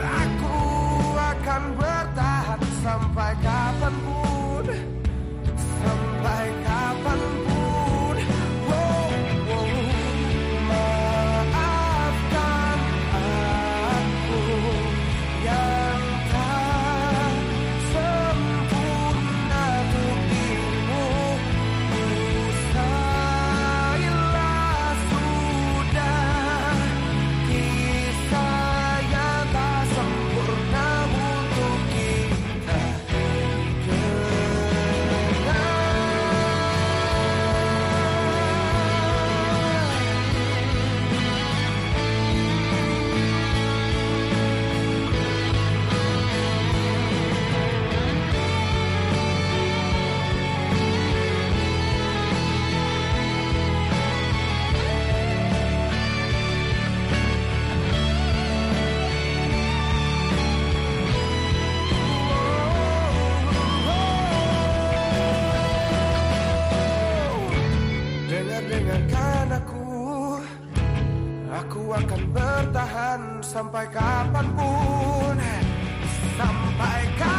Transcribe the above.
aku akan bertahan sampai dengarkan aku Aku akan bertahan sampai kapan pun. Sampai kapan pun